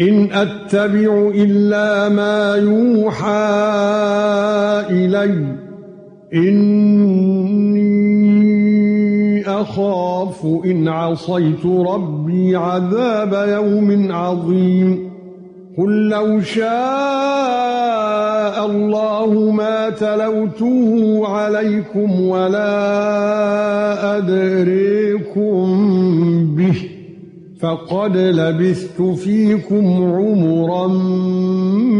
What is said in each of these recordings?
إن أتبع إلا ما يوحى إلي إني أخاف إن عصيت ربي عذاب يوم عظيم. قل لو شاء الله ما تلوته عليكم ولا أدريكم به. فقد لبثت فيكم عمرا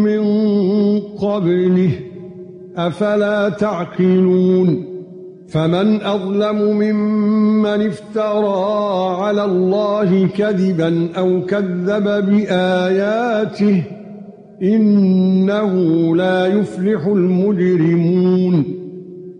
من قبله افلا تعقلون فمن اظلم ممن افترى على الله كذبا أو كذب باياته انه لا يفلح المجرمون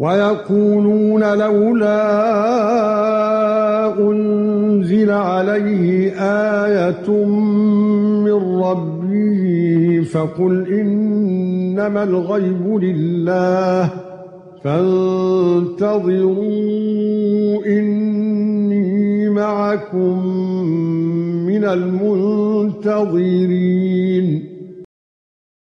ويقولون لولا أنزل عليه آية من ربه فقل إنما الغيب لله فانتظروا إني معكم من المنتظرين